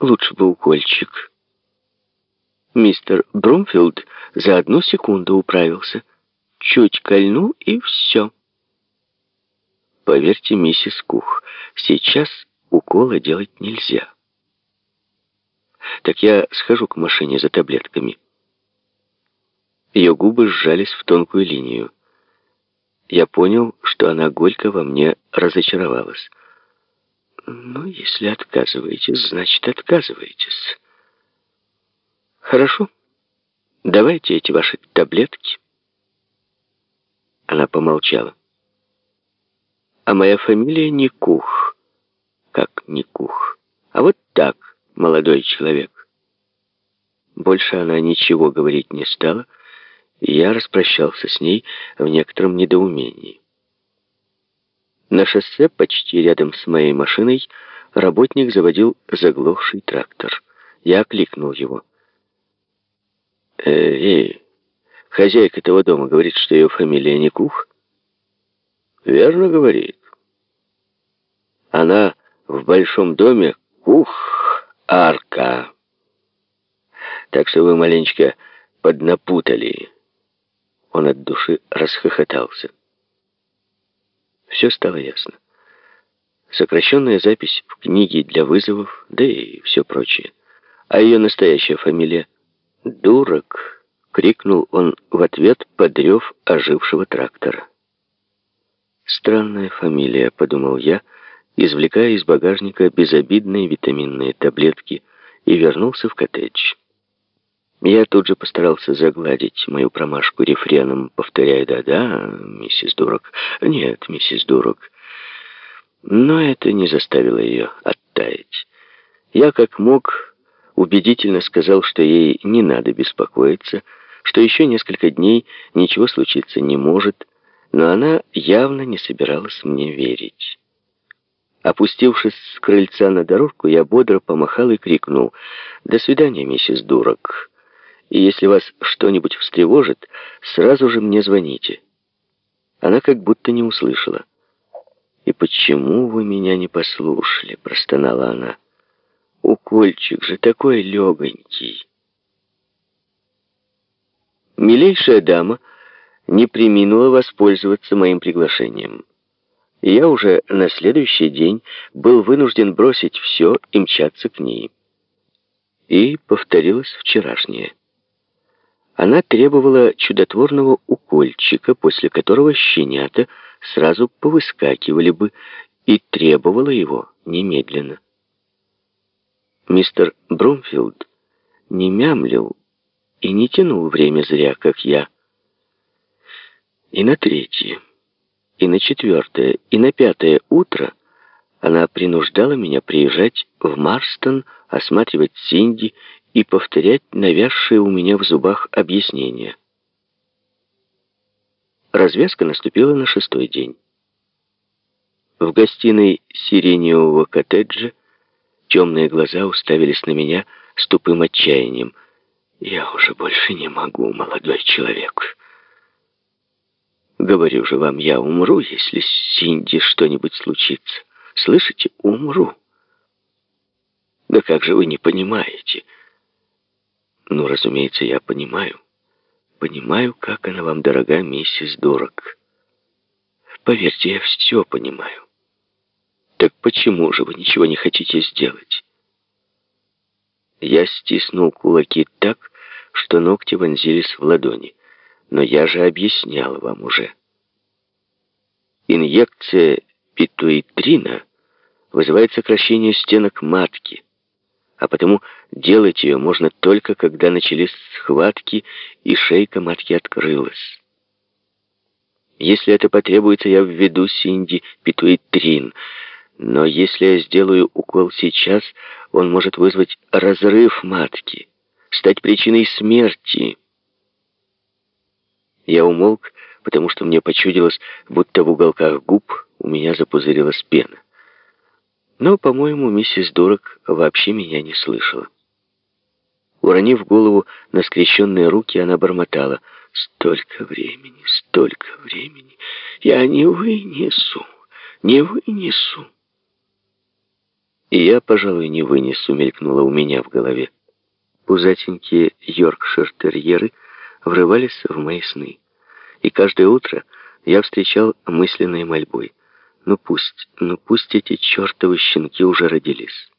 Лучше бы укольчик. Мистер Брумфилд за одну секунду управился. Чуть кольнул, и все. Поверьте, миссис Кух, сейчас укола делать нельзя. Так я схожу к машине за таблетками. Ее губы сжались в тонкую линию. Я понял, что она горько во мне разочаровалась. «Ну, если отказываетесь, значит, отказываетесь». «Хорошо. Давайте эти ваши таблетки». Она помолчала. «А моя фамилия не Кух». «Как не Кух?» «А вот так, молодой человек». Больше она ничего говорить не стала, и я распрощался с ней в некотором недоумении. На шоссе, почти рядом с моей машиной, работник заводил заглохший трактор. Я окликнул его. «Эй, хозяйка этого дома говорит, что ее фамилия не Кух?» «Верно говорит. Она в большом доме Кух-Арка. Так что вы маленечко поднапутали». Он от души расхохотался. Все стало ясно. Сокращенная запись в книге для вызовов, да и все прочее. А ее настоящая фамилия «Дурак», — крикнул он в ответ, подрев ожившего трактора. «Странная фамилия», — подумал я, извлекая из багажника безобидные витаминные таблетки и вернулся в коттедж. Я тут же постарался загладить мою промашку рефреном, повторяя «да-да, миссис Дурак». «Нет, миссис Дурак». Но это не заставило ее оттаять. Я, как мог, убедительно сказал, что ей не надо беспокоиться, что еще несколько дней ничего случиться не может, но она явно не собиралась мне верить. Опустившись с крыльца на дорожку, я бодро помахал и крикнул «До свидания, миссис Дурак!» И если вас что-нибудь встревожит, сразу же мне звоните». Она как будто не услышала. «И почему вы меня не послушали?» — простонала она. «Укольчик же такой легонький». Милейшая дама не приминула воспользоваться моим приглашением. Я уже на следующий день был вынужден бросить все и мчаться к ней. И повторилось вчерашнее. Она требовала чудотворного укольчика, после которого щенята сразу повыскакивали бы, и требовала его немедленно. Мистер Брумфилд не мямлил и не тянул время зря, как я. И на третье, и на четвертое, и на пятое утро она принуждала меня приезжать в Марстон, осматривать Синди и повторять навязшие у меня в зубах объяснения. Развязка наступила на шестой день. В гостиной сиреневого коттеджа темные глаза уставились на меня с тупым отчаянием. «Я уже больше не могу, молодой человек. Говорю же вам, я умру, если с Синди что-нибудь случится. Слышите? Умру. Да как же вы не понимаете?» Ну, разумеется, я понимаю. Понимаю, как она вам дорога, миссис Дорог. Поверьте, я все понимаю. Так почему же вы ничего не хотите сделать? Я стиснул кулаки так, что ногти вонзились в ладони. Но я же объяснял вам уже. Инъекция питуитрина вызывает сокращение стенок матки, а потому делать ее можно только, когда начались схватки и шейка матки открылась. Если это потребуется, я введу Синди питуитрин, но если я сделаю укол сейчас, он может вызвать разрыв матки, стать причиной смерти. Я умолк, потому что мне почудилось, будто в уголках губ у меня запузырилась пена. Но, по-моему, миссис Дурак вообще меня не слышала. Уронив голову на скрещенные руки, она бормотала. «Столько времени, столько времени! Я не вынесу, не вынесу!» И я, пожалуй, не вынесу, мелькнуло у меня в голове. Пузатенькие йоркшир-терьеры врывались в мои сны. И каждое утро я встречал мысленной мольбой. Ну пусть, ну пусть эти чертовы щенки уже родились.